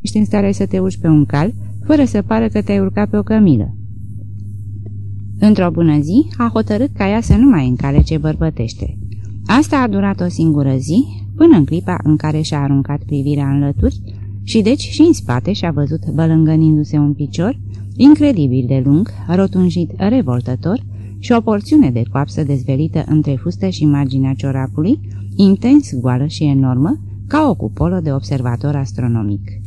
ești în stare să te urci pe un cal, fără să pară că te-ai urcat pe o cămilă. Într-o bună zi, a hotărât ca ea să nu mai încale ce bărbătește. Asta a durat o singură zi, până în clipa în care și-a aruncat privirea în lături și deci și în spate și-a văzut bălângănindu-se un picior, incredibil de lung, rotunjit revoltător și o porțiune de coapsă dezvelită între fustă și marginea ciorapului, intens goală și enormă, ca o cupolă de observator astronomic.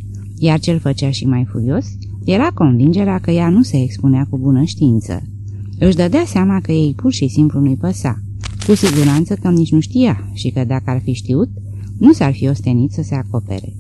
Iar cel făcea și mai furios era convingerea că ea nu se expunea cu bună știință. Își dădea seama că ei pur și simplu nu-i păsa. Cu siguranță că nici nu știa și că dacă ar fi știut, nu s-ar fi ostenit să se acopere.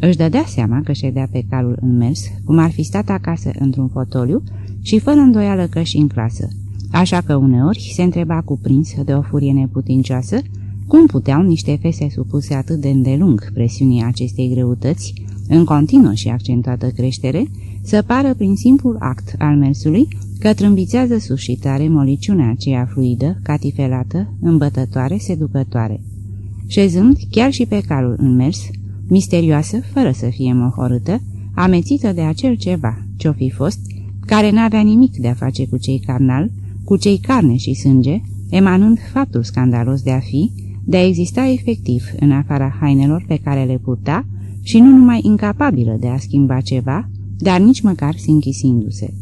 Își dădea seama că ședea pe calul în mers, cum ar fi stat acasă într-un fotoliu și fără îndoială că și în clasă. Așa că uneori se întreba cuprins de o furie neputincioasă cum puteau niște fese supuse atât de îndelung presiunii acestei greutăți, în continuă și accentuată creștere, să pară prin simplul act al mersului că trâmbițează sus și tare moliciunea aceea fluidă, catifelată, îmbătătoare, seducătoare. Șezând chiar și pe calul în mers, misterioasă, fără să fie mohorâtă, amețită de acel ceva, ce-o fi fost, care n-avea nimic de a face cu cei carnal, cu cei carne și sânge, emanând faptul scandalos de a fi, de a exista efectiv în afara hainelor pe care le purta și nu numai incapabilă de a schimba ceva, dar nici măcar sinchisindu-se.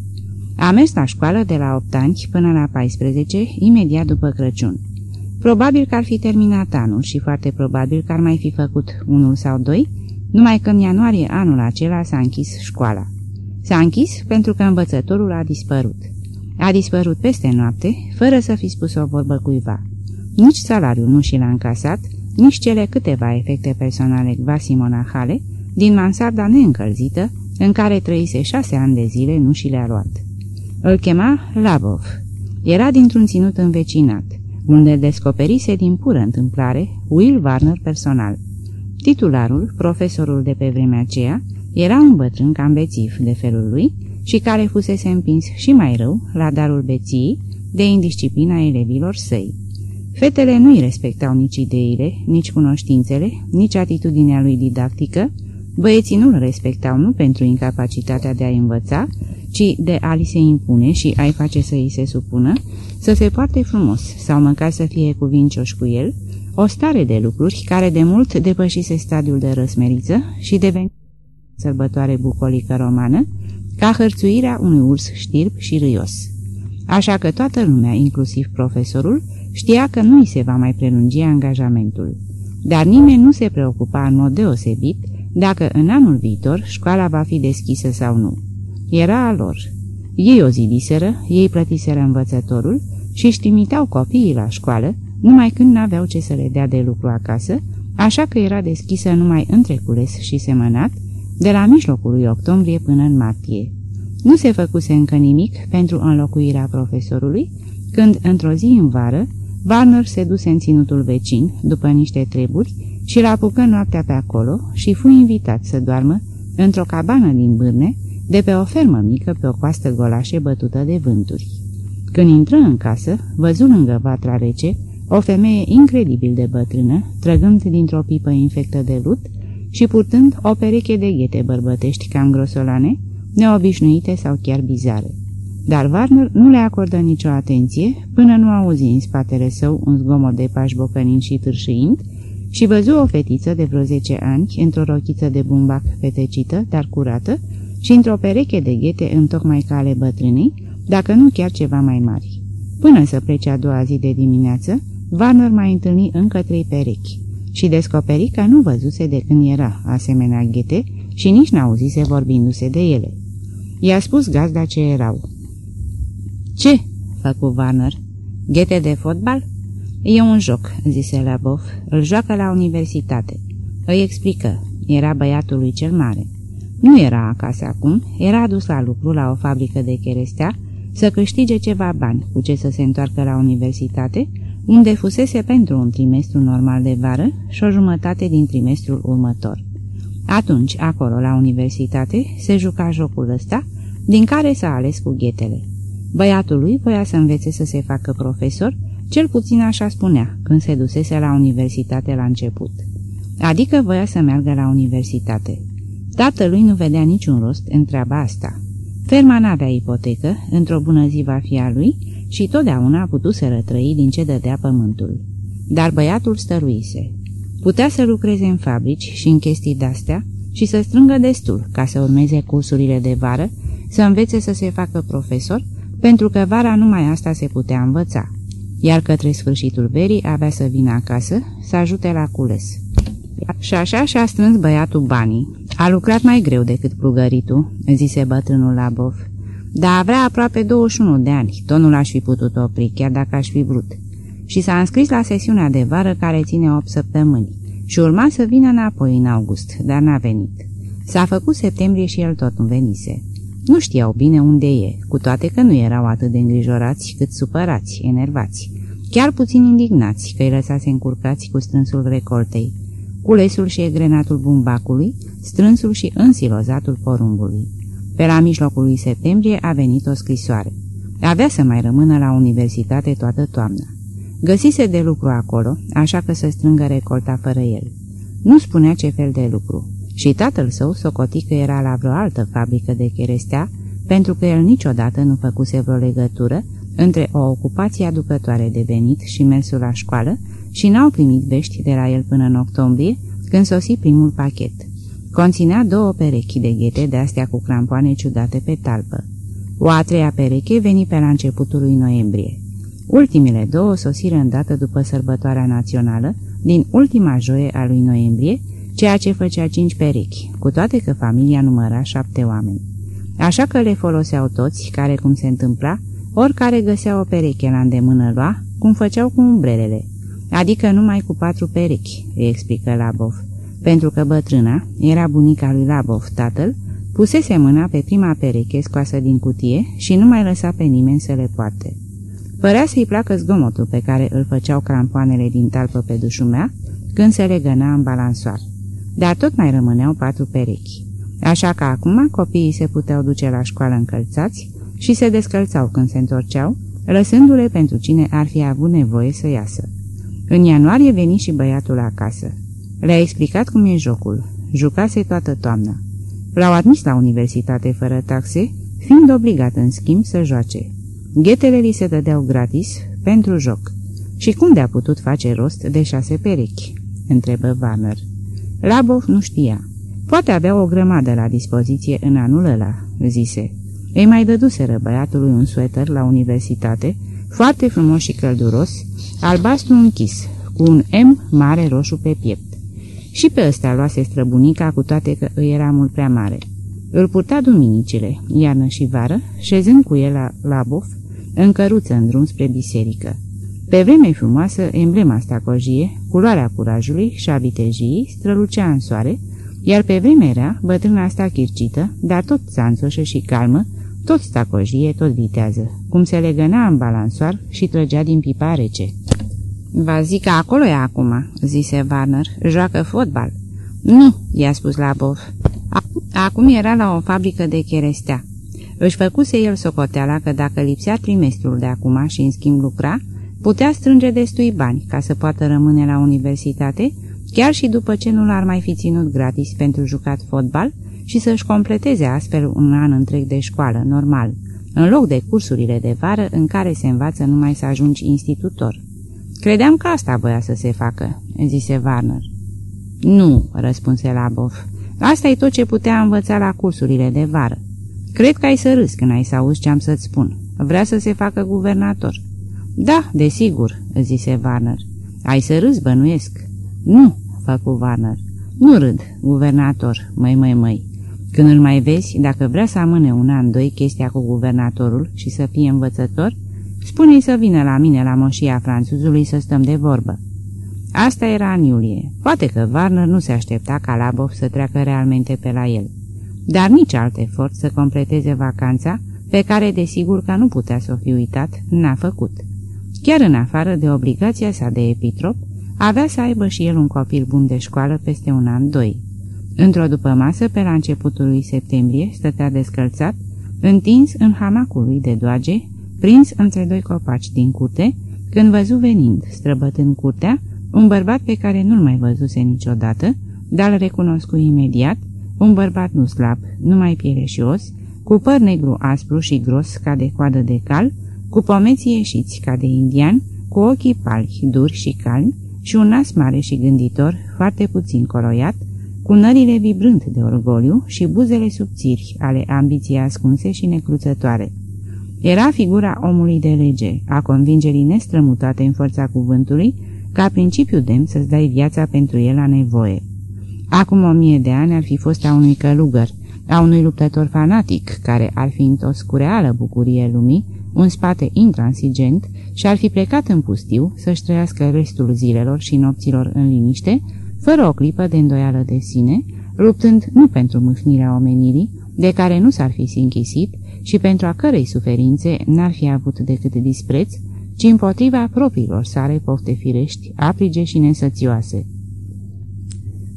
A mers la școală de la 8 ani până la 14, imediat după Crăciun. Probabil că ar fi terminat anul și foarte probabil că ar mai fi făcut unul sau doi, numai că în ianuarie anul acela s-a închis școala. S-a închis pentru că învățătorul a dispărut. A dispărut peste noapte, fără să fi spus o vorbă cuiva. Nici salariul nu și l-a încasat, nici cele câteva efecte personale quasi-monahale din mansarda neîncălzită, în care trăise șase ani de zile, nu și le-a luat. Îl chema Labov. Era dintr-un ținut învecinat, unde descoperise din pură întâmplare Will Warner personal. Titularul, profesorul de pe vremea aceea, era un bătrân cam bețiv de felul lui și care fusese împins și mai rău la darul beției de indisciplina elevilor săi. Fetele nu îi respectau nici ideile, nici cunoștințele, nici atitudinea lui didactică, băieții nu-l respectau nu pentru incapacitatea de a învăța, ci de a li se impune și a-i face să îi se supună, să se poarte frumos sau măcar să fie cuvincioși cu el, o stare de lucruri care de mult depășise stadiul de răsmeriță și deveni sărbătoare bucolică romană, ca hărțuirea unui urs știrb și râios. Așa că toată lumea, inclusiv profesorul, Știa că nu îi se va mai prelungi angajamentul. Dar nimeni nu se preocupa în mod deosebit dacă în anul viitor școala va fi deschisă sau nu. Era a lor. Ei o zidiseră, ei plătiseră învățătorul și își trimiteau copiii la școală numai când n-aveau ce să le dea de lucru acasă, așa că era deschisă numai între cules și semănat, de la mijlocul lui octombrie până în martie. Nu se făcuse încă nimic pentru înlocuirea profesorului, când, într-o zi în vară, Warner se duse în ținutul vecin, după niște treburi, și l apucă noaptea pe acolo și fu invitat să doarmă într-o cabană din bârne, de pe o fermă mică pe o coastă golașe bătută de vânturi. Când intră în casă, văzu lângă vatra rece o femeie incredibil de bătrână, trăgând dintr-o pipă infectă de lut și purtând o pereche de ghete bărbătești cam grosolane, neobișnuite sau chiar bizare. Dar Warner nu le acordă nicio atenție până nu auzi în spatele său un zgomot de pași bocănind și târșiind și văzu o fetiță de vreo 10 ani într-o rochiță de bumbac petecită, dar curată, și într-o pereche de ghete întocmai ca ale bătrânei, dacă nu chiar ceva mai mari. Până să plece a doua zi de dimineață, Warner mai întâlni încă trei perechi și descoperi că nu văzuse de când era asemenea ghete și nici n-auzise vorbindu-se de ele. I-a spus gazda ce erau. Ce?" făcu Warner. Ghete de fotbal?" E un joc," zise Labov. Îl joacă la universitate." Îi explică. Era băiatul lui cel mare. Nu era acasă acum, era adus la lucru la o fabrică de cherestea să câștige ceva bani cu ce să se întoarcă la universitate, unde fusese pentru un trimestru normal de vară și o jumătate din trimestrul următor. Atunci, acolo, la universitate, se juca jocul ăsta, din care s-a ales cu ghetele. Băiatul lui voia să învețe să se facă profesor, cel puțin așa spunea, când se dusese la universitate la început. Adică voia să meargă la universitate. Tatălui nu vedea niciun rost în treaba asta. Ferma n-avea ipotecă, într-o bună zi va fi a lui și totdeauna a putut să rătrăi din ce dădea pământul. Dar băiatul stăruise. Putea să lucreze în fabrici și în chestii de-astea și să strângă destul ca să urmeze cursurile de vară, să învețe să se facă profesor, pentru că vara numai asta se putea învăța, iar către sfârșitul verii avea să vină acasă să ajute la cules. Și așa și-a strâns băiatul banii. A lucrat mai greu decât plugăritul, zise bătrânul Labov. Dar avea aproape 21 de ani, tot nu l-aș fi putut opri, chiar dacă aș fi vrut. Și s-a înscris la sesiunea de vară care ține 8 săptămâni și urma să vină înapoi în august, dar n-a venit. S-a făcut septembrie și el tot nu venise. Nu știau bine unde e, cu toate că nu erau atât de îngrijorați cât supărați, enervați, chiar puțin indignați că îi lăsase încurcați cu strânsul recoltei, culesul și egrenatul bumbacului, strânsul și însilozatul porumbului. Pe la mijlocul lui septembrie a venit o scrisoare. Avea să mai rămână la universitate toată toamna. Găsise de lucru acolo, așa că să strângă recolta fără el. Nu spunea ce fel de lucru și tatăl său socoti că era la vreo altă fabrică de cherestea, pentru că el niciodată nu făcuse vreo legătură între o ocupație aducătoare de venit și mersul la școală și n-au primit vești de la el până în octombrie, când sosi primul pachet. Conținea două perechi de ghete de-astea cu crampoane ciudate pe talpă. O a treia pereche veni pe la începutul lui noiembrie. Ultimele două sosiră îndată după sărbătoarea națională, din ultima joie a lui noiembrie, ceea ce făcea cinci perechi, cu toate că familia număra șapte oameni. Așa că le foloseau toți, care cum se întâmpla, oricare găsea o pereche la îndemână lua, cum făceau cu umbrelele, adică numai cu patru perechi, îi explică Labov, pentru că bătrâna era bunica lui Labov, tatăl, pusese mâna pe prima pereche scoasă din cutie și nu mai lăsa pe nimeni să le poarte. Părea să-i placă zgomotul pe care îl făceau crampoanele din talpă pe dușumea când se legăna în balansoar dar tot mai rămâneau patru perechi. Așa că acum copiii se puteau duce la școală încălțați și se descălțau când se întorceau, lăsându-le pentru cine ar fi avut nevoie să iasă. În ianuarie veni și băiatul acasă. Le-a explicat cum e jocul. Jucase toată toamna. L-au admis la universitate fără taxe, fiind obligat în schimb să joace. Ghetele li se dădeau gratis pentru joc. Și cum de-a putut face rost de șase perechi? întrebă Warner. Labov nu știa. Poate avea o grămadă la dispoziție în anul ăla, zise. Ei mai dăduseră băiatului un sueter la universitate, foarte frumos și călduros, albastru închis, cu un M mare roșu pe piept. Și pe ăsta luase străbunica, cu toate că îi era mult prea mare. Îl purta duminicile, iarnă și vară, șezând cu el la Labov, în căruță în drum spre biserică. Pe vreme frumoasă, emblema stacojie, culoarea curajului și a vitejiei strălucea în soare, iar pe vreme rea, bătrâna asta chircită, dar tot țanțoșă și calmă, tot stacojie, tot vitează, cum se legăna în balansoar și trăgea din pipa rece. Va zic că acolo e acum," zise Warner, joacă fotbal." Nu," i-a spus Labov. Acum era la o fabrică de cherestea. Își făcuse el socoteala că dacă lipsea trimestrul de acum și în schimb lucra, Putea strânge destui bani ca să poată rămâne la universitate, chiar și după ce nu l-ar mai fi ținut gratis pentru jucat fotbal și să-și completeze astfel un an întreg de școală, normal, în loc de cursurile de vară în care se învață numai să ajungi institutor. Credeam că asta voia să se facă, zise Warner. Nu, răspunse Labov. Asta e tot ce putea învăța la cursurile de vară. Cred că ai să râzi când ai să auzi ce am să-ți spun. Vrea să se facă guvernator. Da, desigur," zise Warner. Ai să râzi, bănuiesc." Nu," făcu Warner. Nu râd, guvernator, măi, măi, măi. Când îl mai vezi, dacă vrea să amâne un an, doi chestia cu guvernatorul și să fie învățător, spune-i să vină la mine la moșia franțuzului să stăm de vorbă. Asta era în iulie. Poate că Warner nu se aștepta ca Labov să treacă realmente pe la el. Dar nici alt efort să completeze vacanța, pe care desigur că nu putea să o fi uitat, n-a făcut. Chiar în afară de obligația sa de epitrop, avea să aibă și el un copil bun de școală peste un an, doi. Într-o după masă, pe la începutul lui septembrie, stătea descălțat, întins în hamacul lui de doage, prins între doi copaci din curte, când văzu venind, străbătând curtea, un bărbat pe care nu-l mai văzuse niciodată, dar îl recunoscu imediat, Un bărbat nu slab, numai piele și os, cu păr negru aspru și gros ca de coadă de cal, cu pomeții ieșiți ca de indian, cu ochii pali, duri și calmi și un nas mare și gânditor, foarte puțin coroiat, cu nările vibrând de orgoliu și buzele subțiri ale ambiției ascunse și necruțătoare. Era figura omului de lege, a convingerii nestrămutate în forța cuvântului, ca principiu demn să-ți dai viața pentru el la nevoie. Acum o mie de ani ar fi fost a unui călugăr, a unui luptător fanatic, care ar fi întors cu reală bucurie lumii, un spate intransigent și ar fi plecat în pustiu să-și trăiască restul zilelor și nopților în liniște, fără o clipă de îndoială de sine, luptând nu pentru mâhnirea omenirii, de care nu s-ar fi sinchisit și pentru a cărei suferințe n-ar fi avut decât dispreț, ci împotriva propriilor sale pofte firești, aprige și nesățioase.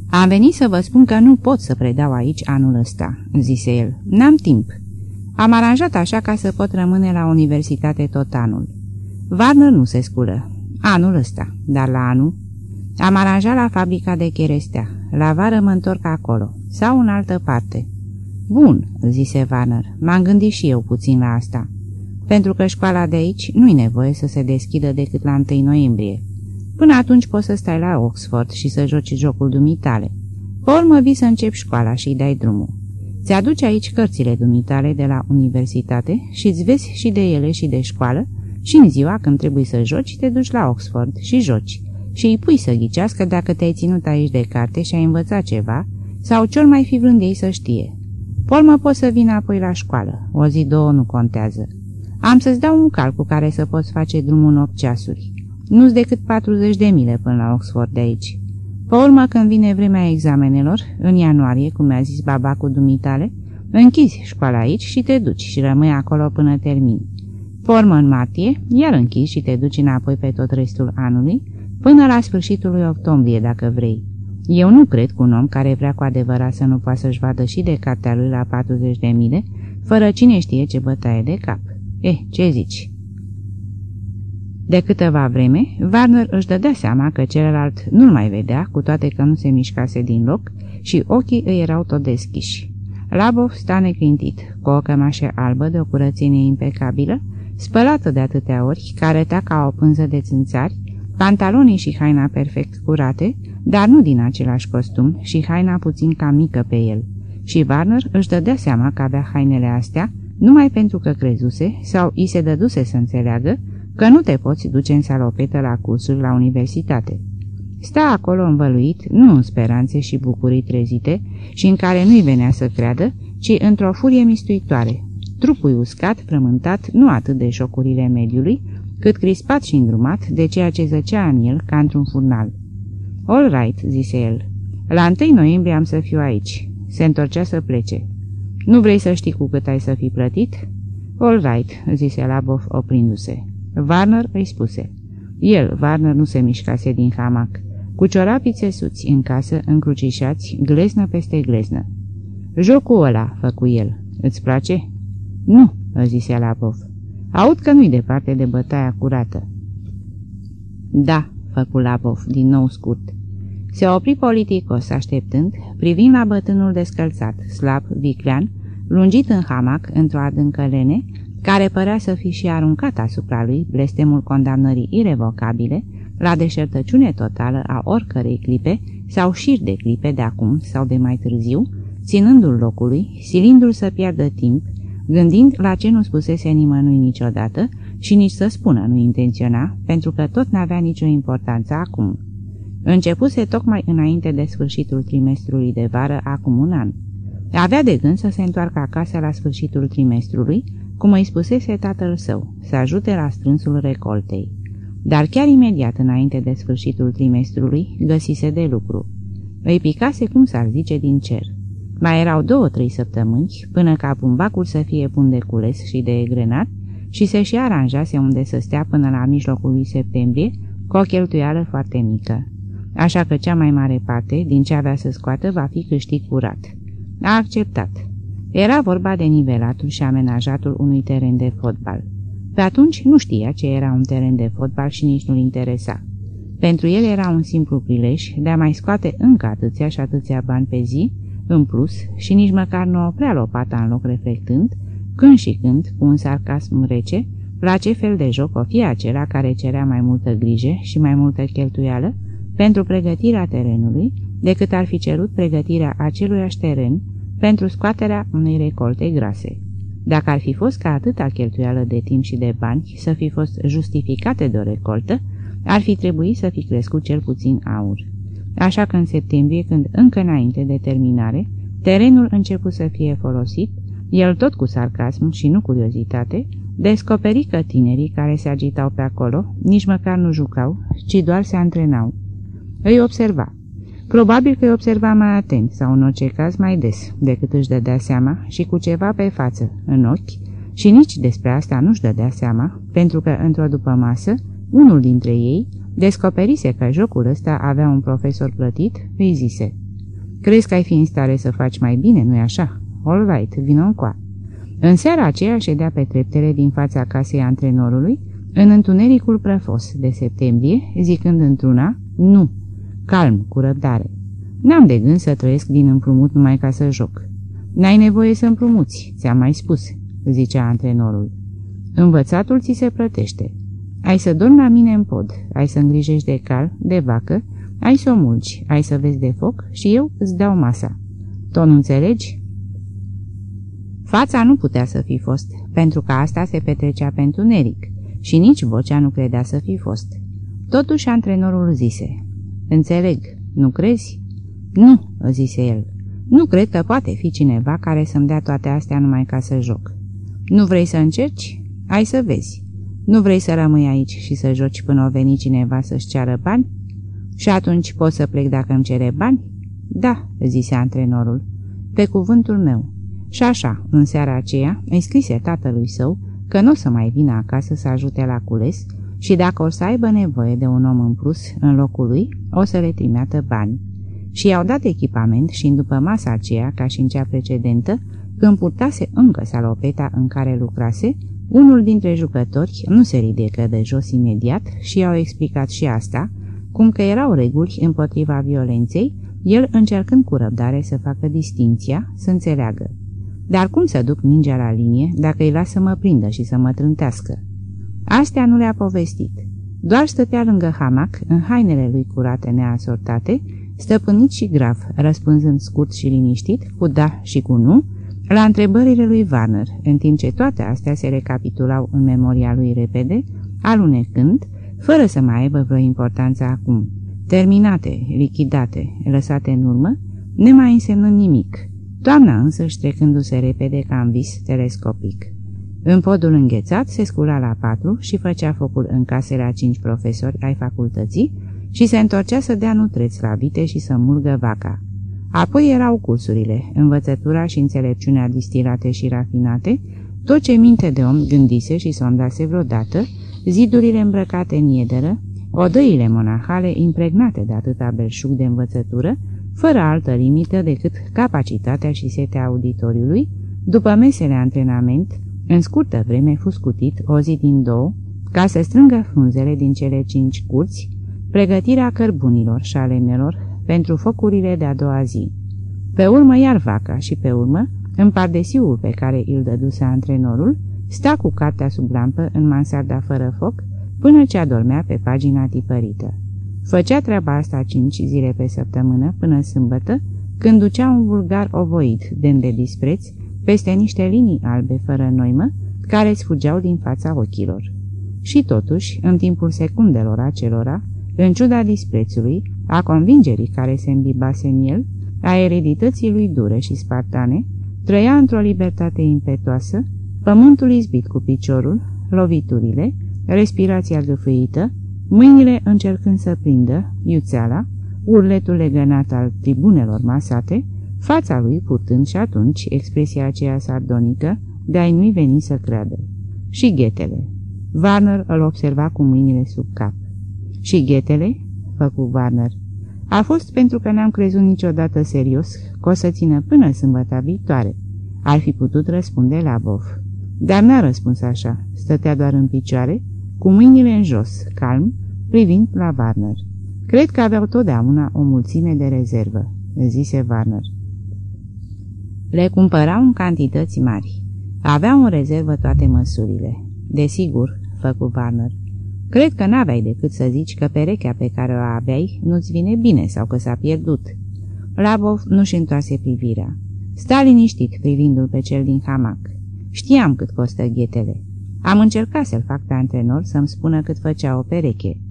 Am venit să vă spun că nu pot să predau aici anul ăsta," zise el. N-am timp. Am aranjat așa ca să pot rămâne la universitate tot anul. Varnă nu se sculă. Anul ăsta, dar la anul am aranjat la fabrica de cherestea. La vară mă întorc acolo. Sau în altă parte. Bun, zise Warner. M-am gândit și eu puțin la asta. Pentru că școala de aici nu-i nevoie să se deschidă decât la 1 noiembrie. Până atunci poți să stai la Oxford și să joci jocul dumitale. Pe urmă vii să începi școala și dai drumul. Ți-aduci aici cărțile dumitale de la universitate și îți vezi și de ele și de școală și în ziua când trebuie să joci te duci la Oxford și joci și îi pui să ghicească dacă te-ai ținut aici de carte și ai învățat ceva sau ce mai fi vrând ei să știe. Polmă poți să vină apoi la școală, o zi, două nu contează. Am să-ți dau un cal cu care să poți face drumul în 8 ceasuri. Nu-ți decât 40 de mile până la Oxford de aici. Pe urmă, când vine vremea examenelor, în ianuarie, cum mi-a zis baba cu dumitale, închizi școala aici și te duci și rămâi acolo până termini. Pe urmă, în martie, iar închizi și te duci înapoi pe tot restul anului, Până la sfârșitul lui octombrie, dacă vrei. Eu nu cred că un om care vrea cu adevărat să nu poată să-și vadă și de cartea lui la 40 de mile, fără cine știe ce bătaie de cap. Eh, ce zici? De câteva vreme, Warner își dădea seama că celălalt nu-l mai vedea, cu toate că nu se mișcase din loc și ochii îi erau tot deschiși. Labov sta neclintit, cu o cămașă albă de o curățenie impecabilă, spălată de atâtea ori, care arăta ca o pânză de țânțari, Pantalonii și haina perfect curate, dar nu din același costum și haina puțin cam mică pe el. Și Warner își dădea seama că avea hainele astea numai pentru că crezuse sau i se dăduse să înțeleagă că nu te poți duce în salopetă la cursuri la universitate. Sta acolo învăluit, nu în speranțe și bucurii trezite și în care nu-i venea să creadă, ci într-o furie mistuitoare. Trupul uscat, frământat, nu atât de șocurile mediului, cât crispat și îndrumat de ceea ce zăcea în el ca într-un furnal. All right," zise el. La 1 noiembrie am să fiu aici." Se întorcea să plece. Nu vrei să știi cu cât ai să fi plătit?" All right," zise Labov oprindu-se. Warner îi spuse. El, Warner, nu se mișcase din hamac. Cu ciorapii țesuți în casă, încrucișați, gleznă peste gleznă. Jocul ăla, făcu el. Îți place?" Nu," zise Labov. Aud că nu-i departe de bătaia curată. Da, făcu Labov, din nou scurt. Se opri politicos, așteptând, privind la bătânul descălțat, slab, viclean, lungit în hamac, într-o adâncă lene, care părea să fi și aruncat asupra lui blestemul condamnării irevocabile, la deșertăciune totală a oricărei clipe sau șir de clipe de acum sau de mai târziu, ținându-l locului, silindu-l să piardă timp, gândind la ce nu spusese nimănui niciodată și nici să spună nu intenționa, pentru că tot n-avea nicio importanță acum. Începuse tocmai înainte de sfârșitul trimestrului de vară, acum un an. Avea de gând să se întoarcă acasă la sfârșitul trimestrului, cum îi spusese tatăl său, să ajute la strânsul recoltei. Dar chiar imediat înainte de sfârșitul trimestrului, găsise de lucru. Îi picase, cum s-ar zice, din cer. Mai erau două-trei săptămâni până ca bumbacul să fie bun de cules și de egrenat și se și aranjase unde să stea până la mijlocul lui septembrie cu o cheltuială foarte mică. Așa că cea mai mare parte din ce avea să scoată va fi câștig curat. A acceptat. Era vorba de nivelatul și amenajatul unui teren de fotbal. Pe atunci nu știa ce era un teren de fotbal și nici nu-l interesa. Pentru el era un simplu prilej de a mai scoate încă atâția și atâția bani pe zi În plus, și nici măcar nu oprea lopata în loc reflectând, când și când, cu un sarcasm rece, la ce fel de joc o fie acela care cerea mai multă grijă și mai multă cheltuială pentru pregătirea terenului, decât ar fi cerut pregătirea aceluiași teren pentru scoaterea unei recolte grase. Dacă ar fi fost ca atâta cheltuială de timp și de bani să fi fost justificate de o recoltă, ar fi trebuit să fi crescut cel puțin aur. Așa că în septembrie, când încă înainte de terminare, terenul început să fie folosit, el tot cu sarcasm și nu curiozitate, descoperi că tinerii care se agitau pe acolo nici măcar nu jucau, ci doar se antrenau. Îi observa. Probabil că îi observa mai atent sau în orice caz mai des decât își dădea seama și cu ceva pe față, în ochi, și nici despre asta nu-și dădea seama, pentru că într-o după masă, unul dintre ei descoperise că jocul ăsta avea un profesor plătit, îi zise Crezi că ai fi în stare să faci mai bine, nu-i așa? All right, vină încoa. În seara aceea ședea pe treptele din fața casei antrenorului, în întunericul prăfos de septembrie, zicând într-una, nu, calm, cu răbdare. N-am de gând să trăiesc din împrumut numai ca să joc. N-ai nevoie să împrumuți, ți-am mai spus, zicea antrenorul. Învățatul ți se plătește. Ai să dormi la mine în pod, ai să îngrijești de cal, de vacă, ai să o mulci, ai să vezi de foc și eu îți dau masa. Tu nu înțelegi? Fața nu putea să fi fost, pentru că asta se petrecea pentru Neric și nici vocea nu credea să fi fost. Totuși antrenorul zise, Înțeleg, nu crezi?" Nu," zise el. Nu cred că poate fi cineva care să-mi dea toate astea numai ca să joc. Nu vrei să încerci? Ai să vezi. Nu vrei să rămâi aici și să joci până o veni cineva să-și ceară bani? Și atunci pot să plec dacă îmi cere bani? Da, zise antrenorul, pe cuvântul meu. Și așa, în seara aceea, îi scrise tatălui său că nu o să mai vină acasă să ajute la cules și dacă o să aibă nevoie de un om în plus în locul lui, o să le trimeată bani. Și i-au dat echipament și în după masa aceea, ca și în cea precedentă, când purtase încă salopeta în care lucrase, unul dintre jucători nu se ridică de jos imediat și i-au explicat și asta, cum că erau reguli împotriva violenței, el încercând cu răbdare să facă distinția, să înțeleagă. Dar cum să duc mingea la linie dacă îi las să mă prindă și să mă trântească? Astea nu le-a povestit. Doar stătea lângă hamac, în hainele lui curate neasortate, stăpânit și grav, răspunzând scurt și liniștit, cu da și cu nu, la întrebările lui Warner, în timp ce toate astea se recapitulau în memoria lui repede, alunecând, fără să mai aibă vreo importanță acum, terminate, lichidate, lăsate în urmă, nemai însemnând nimic, toamna însă trecându-se repede ca în vis telescopic. În podul înghețat se scula la patru și făcea focul în casele a cinci profesori ai facultății și se întorcea să dea nutreți la vite și să mulgă vaca. Apoi erau cursurile, învățătura și înțelepciunea distilate și rafinate, tot ce minte de om gândise și sondase vreodată, zidurile îmbrăcate în iederă, odăile monahale impregnate de atâta belșug de învățătură, fără altă limită decât capacitatea și setea auditoriului, după mesele antrenament, în scurtă vreme fu scutit o zi din două, ca să strângă frunzele din cele cinci curți, pregătirea cărbunilor și alemelor pentru focurile de-a doua zi. Pe urmă iar vaca și pe urmă, în pardesiul pe care îl dăduse antrenorul, sta cu cartea sub lampă în mansarda fără foc, până ce adormea pe pagina tipărită. Făcea treaba asta cinci zile pe săptămână, până sâmbătă, când ducea un vulgar ovoid, demn de dispreț, peste niște linii albe fără noimă, care îți fugeau din fața ochilor. Și totuși, în timpul secundelor acelora, în ciuda disprețului, a convingerii care se îmbibase în el, a eredității lui dure și spartane, trăia într-o libertate impetoasă, pământul izbit cu piciorul, loviturile, respirația gâfâită, mâinile încercând să prindă, iuțeala, urletul legănat al tribunelor masate, fața lui purtând și atunci expresia aceea sardonică de a-i nu-i veni să creadă. Și ghetele. Warner îl observa cu mâinile sub cap. Și ghetele? Făcu Warner. A fost pentru că n-am crezut niciodată serios că o să țină până sâmbătă viitoare. Ar fi putut răspunde la bof. Dar n-a răspuns așa. Stătea doar în picioare, cu mâinile în jos, calm, privind la Warner. Cred că aveau totdeauna o mulțime de rezervă, zise Warner. Le cumpărau în cantități mari. Aveau în rezervă toate măsurile. Desigur, făcu Warner. Cred că n-aveai decât să zici că perechea pe care o aveai nu-ți vine bine sau că s-a pierdut. Labov nu-și întoarse privirea. Sta liniștit privindu-l pe cel din hamac. Știam cât costă ghetele. Am încercat să-l fac pe antrenor să-mi spună cât făcea o pereche.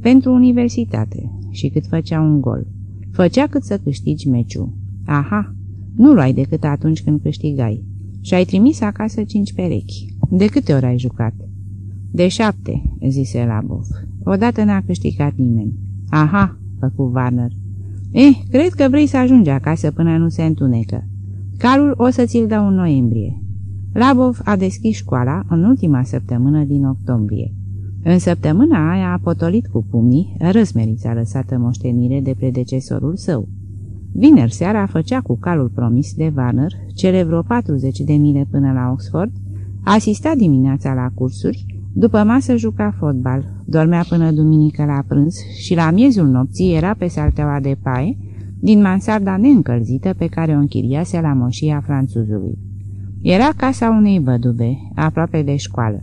Pentru universitate și cât făcea un gol. Făcea cât să câștigi meciul. Aha, nu luai decât atunci când câștigai. Și ai trimis acasă cinci perechi. De câte ori ai jucat? De șapte, zise Labov. Odată n-a câștigat nimeni. Aha, făcu Warner. Eh, cred că vrei să ajungi acasă până nu se întunecă. Calul o să ți-l dau în noiembrie. Labov a deschis școala în ultima săptămână din octombrie. În săptămâna aia a potolit cu pumnii răsmerița lăsată moștenire de predecesorul său. Vineri seara făcea cu calul promis de Warner cele vreo 40 de mile până la Oxford, asista dimineața la cursuri, după masă juca fotbal, dormea până duminică la prânz și la miezul nopții era pe salteaua de paie din mansarda neîncălzită pe care o închiriase la moșia franțuzului. Era casa unei văduve, aproape de școală.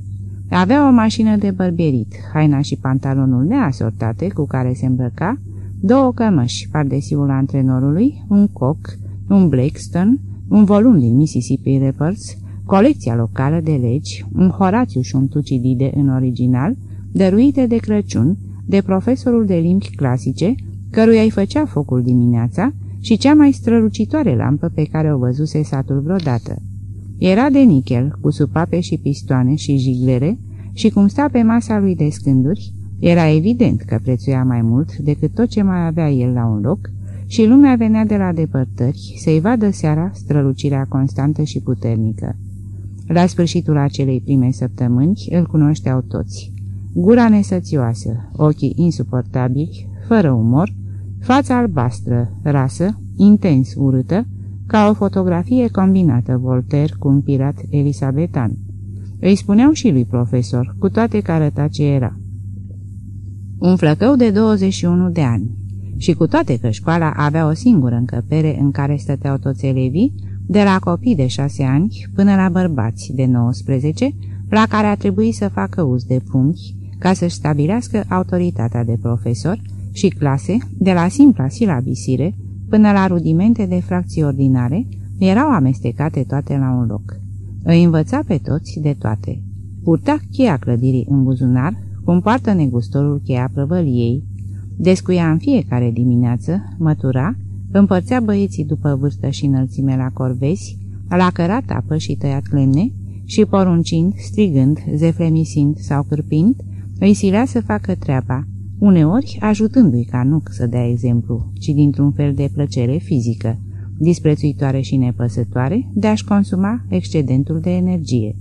Avea o mașină de bărbierit, haina și pantalonul neasortate cu care se îmbrăca, două cămăși, pardesiul antrenorului, un coc, un Blackstone, un volum din Mississippi Reports, colecția locală de legi, un Horațiu și un Tucidide în original, dăruite de Crăciun, de profesorul de limbi clasice, căruia îi făcea focul dimineața și cea mai strălucitoare lampă pe care o văzuse satul vreodată. Era de nichel, cu supape și pistoane și jiglere și cum sta pe masa lui de scânduri, era evident că prețuia mai mult decât tot ce mai avea el la un loc și lumea venea de la depărtări să-i vadă seara strălucirea constantă și puternică. La sfârșitul acelei prime săptămâni îl cunoșteau toți. Gura nesățioasă, ochii insuportabili, fără umor, fața albastră, rasă, intens urâtă, ca o fotografie combinată Voltaire cu un pirat elisabetan. Îi spuneau și lui profesor, cu toate că arăta ce era. Un flăcău de 21 de ani și cu toate că școala avea o singură încăpere în care stăteau toți elevii, de la copii de șase ani până la bărbați de 19, la care a trebuit să facă uz de pungi ca să-și stabilească autoritatea de profesor și clase, de la simpla silabisire până la rudimente de fracții ordinare, erau amestecate toate la un loc. Îi învăța pe toți de toate. Purta cheia clădirii în buzunar, cum poartă negustorul cheia prăvăliei, descuia în fiecare dimineață, mătura, împărțea băieții după vârstă și înălțime la corvezi, la cărat apă și tăiat lemne și poruncind, strigând, zeflemisind sau cârpind, îi silea să facă treaba, uneori ajutându-i ca nu să dea exemplu, ci dintr-un fel de plăcere fizică, disprețuitoare și nepăsătoare, de a-și consuma excedentul de energie.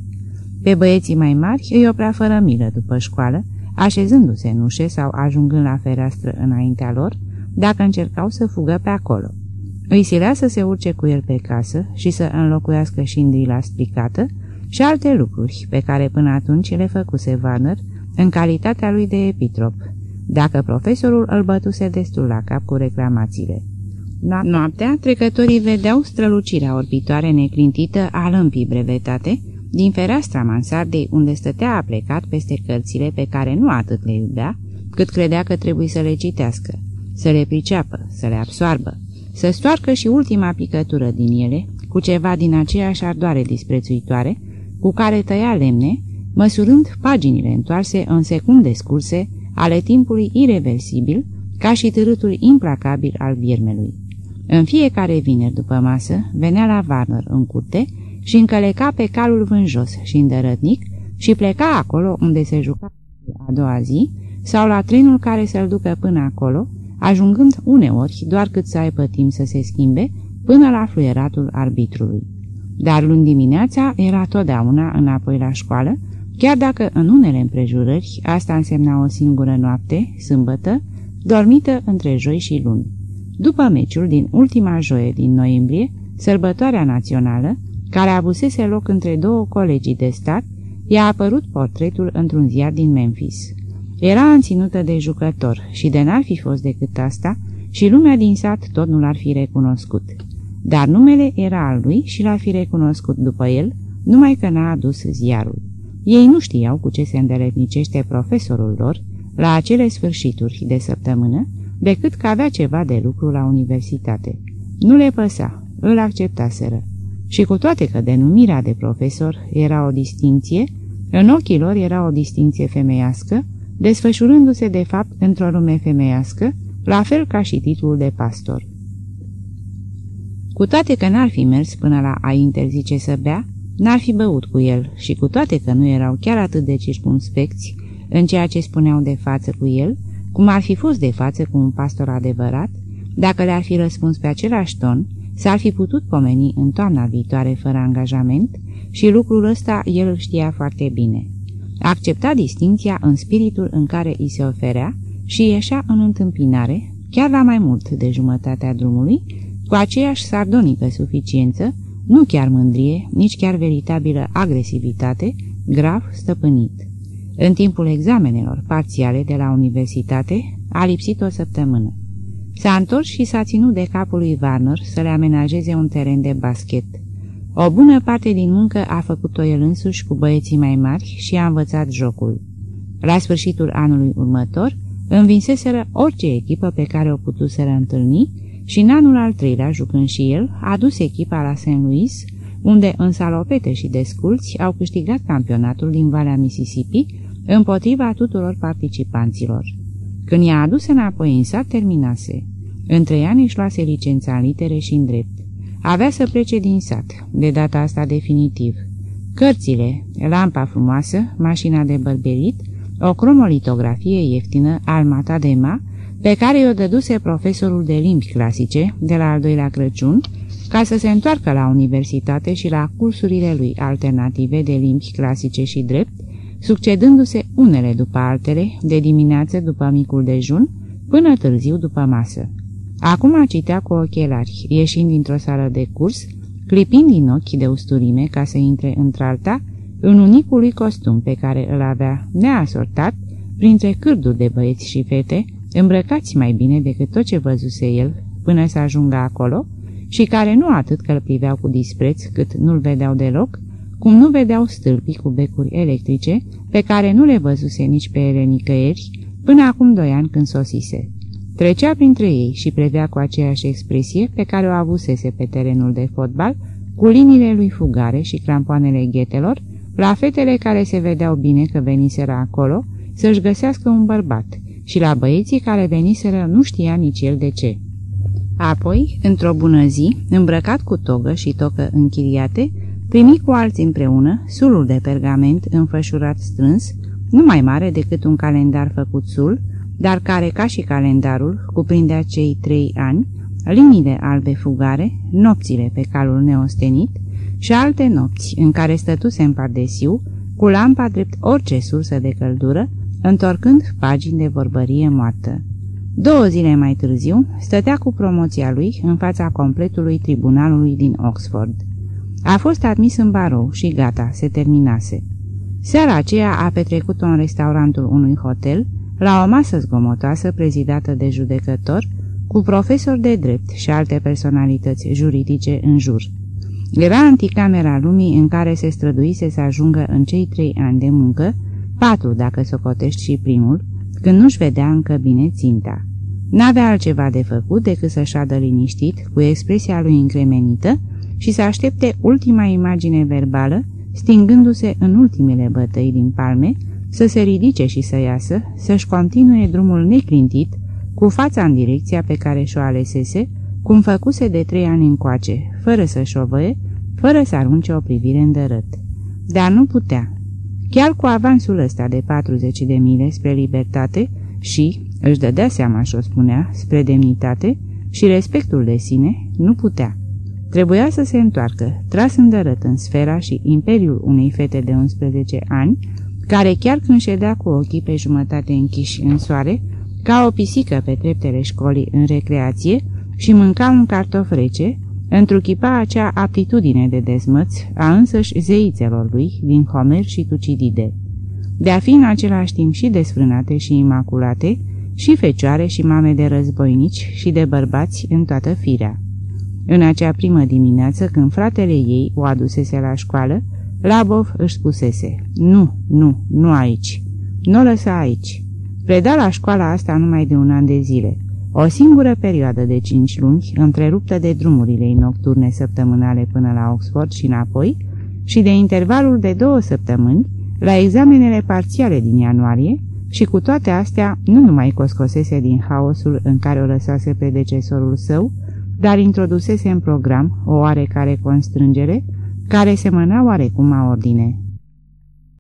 Pe băieții mai mari îi oprea fără milă după școală, așezându-se în ușe sau ajungând la fereastră înaintea lor, dacă încercau să fugă pe acolo. Îi silea să se urce cu el pe casă și să înlocuiască la stricată și alte lucruri pe care până atunci le făcuse Warner în calitatea lui de epitrop, dacă profesorul îl bătuse destul la cap cu reclamațiile. Noaptea, trecătorii vedeau strălucirea orbitoare neclintită a lămpii brevetate din fereastra mansardei unde stătea aplecat peste cărțile pe care nu atât le iubea, cât credea că trebuie să le citească, să le priceapă, să le absoarbă, să stoarcă și ultima picătură din ele, cu ceva din aceeași ardoare disprețuitoare, cu care tăia lemne, măsurând paginile întoarse în secunde scurse ale timpului irreversibil, ca și târâtul implacabil al viermelui. În fiecare vineri după masă venea la Warner în curte și încăleca pe calul vânjos și îndărătnic și pleca acolo unde se juca a doua zi sau la trenul care să-l ducă până acolo, ajungând uneori doar cât să aibă timp să se schimbe până la fluieratul arbitrului. Dar luni dimineața era totdeauna înapoi la școală, chiar dacă în unele împrejurări asta însemna o singură noapte, sâmbătă, dormită între joi și luni. După meciul din ultima joie din noiembrie, sărbătoarea națională, care avusese loc între două colegii de stat, i-a apărut portretul într-un ziar din Memphis. Era înținută de jucător și de n-ar fi fost decât asta și lumea din sat tot nu l-ar fi recunoscut. dar numele era al lui și l-ar fi recunoscut după el, numai că n-a adus ziarul. Ei nu știau cu ce se îndeletnicește profesorul lor la acele sfârșituri de săptămână, decât că avea ceva de lucru la universitate. Nu le păsa, îl acceptaseră. Și cu toate că denumirea de profesor era o distinție, în ochii lor era o distinție femeiască, desfășurându-se de fapt într-o lume femeiască, la fel ca și titlul de pastor. Cu toate că n-ar fi mers până la a interzice să bea, n-ar fi băut cu el și cu toate că nu erau chiar atât de circumspecți în ceea ce spuneau de față cu el, cum ar fi fost de față cu un pastor adevărat, dacă le-ar fi răspuns pe același ton, s-ar fi putut pomeni în toamna viitoare fără angajament și lucrul ăsta el îl știa foarte bine. Accepta distinția în spiritul în care îi se oferea și ieșea în întâmpinare, chiar la mai mult de jumătatea drumului, cu aceeași sardonică suficiență, nu chiar mândrie, nici chiar veritabilă agresivitate, grav stăpânit. În timpul examenelor parțiale de la universitate a lipsit o săptămână. S-a întors și s-a ținut de capul lui Warner să le amenajeze un teren de basket. O bună parte din muncă a făcut-o el însuși cu băieții mai mari și a învățat jocul. La sfârșitul anului următor, învinseseră orice echipă pe care o putuseră întâlni și în anul al treilea, jucând și el, a dus echipa la St. Louis, unde în salopete și desculți au câștigat campionatul din Valea Mississippi împotriva tuturor participanților. Când i-a adus înapoi în sat, terminase. În trei ani își luase licența în litere și în drept. Avea să plece din sat, de data asta definitiv. Cărțile, lampa frumoasă, mașina de bărberit, o cromolitografie ieftină, almata de ma, pe care i-o dăduse profesorul de limbi clasice de la al doilea Crăciun, ca să se întoarcă la universitate și la cursurile lui alternative de limbi clasice și drept, succedându-se unele după altele, de dimineață după micul dejun, până târziu după masă. Acum citea cu ochelari, ieșind dintr-o sală de curs, clipind din ochi de usturime ca să intre într-alta, în unicul lui costum pe care îl avea neasortat, printre cârduri de băieți și fete, îmbrăcați mai bine decât tot ce văzuse el până să ajungă acolo și care nu atât că îl priveau cu dispreț cât nu-l vedeau deloc, cum nu vedeau stâlpii cu becuri electrice, pe care nu le văzuse nici pe ele nicăieri, până acum doi ani când sosise. Trecea printre ei și prevea cu aceeași expresie pe care o avusese pe terenul de fotbal, cu liniile lui fugare și crampoanele ghetelor, la fetele care se vedeau bine că veniseră acolo să-și găsească un bărbat și la băieții care veniseră nu știa nici el de ce. Apoi, într-o bună zi, îmbrăcat cu togă și tocă închiriate, primi cu alții împreună sulul de pergament înfășurat strâns, nu mai mare decât un calendar făcut sul, dar care, ca și calendarul, cuprindea cei trei ani, liniile albe fugare, nopțile pe calul neostenit și alte nopți în care stătuse în pardesiu, cu lampa drept orice sursă de căldură, întorcând pagini de vorbărie moartă. Două zile mai târziu, stătea cu promoția lui în fața completului tribunalului din Oxford. A fost admis în barou și gata, se terminase. Seara aceea a petrecut-o în restaurantul unui hotel, la o masă zgomotoasă prezidată de judecător, cu profesori de drept și alte personalități juridice în jur. Era anticamera lumii în care se străduise să ajungă în cei trei ani de muncă, patru dacă socotești și primul, când nu-și vedea încă bine ținta. N-avea altceva de făcut decât să șadă liniștit, cu expresia lui încremenită, și să aștepte ultima imagine verbală, stingându-se în ultimele bătăi din palme, să se ridice și să iasă, să-și continue drumul neclintit, cu fața în direcția pe care și-o alesese, cum făcuse de trei ani încoace, fără să șovăie, fără să arunce o privire în dărât. Dar nu putea. Chiar cu avansul ăsta de 40 de mile spre libertate și, își dădea seama și o spunea, spre demnitate și respectul de sine, nu putea. Trebuia să se întoarcă, tras îndărât în sfera și imperiul unei fete de 11 ani, care chiar când ședea cu ochii pe jumătate închiși în soare, ca o pisică pe treptele școlii în recreație și mânca un cartof rece, întruchipa acea aptitudine de dezmăț a însăși zeițelor lui din Homer și Tucidide, de a fi în același timp și desfrânate și imaculate, și fecioare și mame de războinici și de bărbați în toată firea. În acea primă dimineață, când fratele ei o adusese la școală, Labov își spusese, Nu, nu, nu aici. Nu o lăsa aici. Preda la școala asta numai de un an de zile. O singură perioadă de cinci luni, întreruptă de drumurile nocturne săptămânale până la Oxford și înapoi, și de intervalul de două săptămâni, la examenele parțiale din ianuarie, și cu toate astea nu numai coscosese din haosul în care o lăsase predecesorul său, dar introdusese în program o oarecare constrângere, care semăna oarecum a ordine.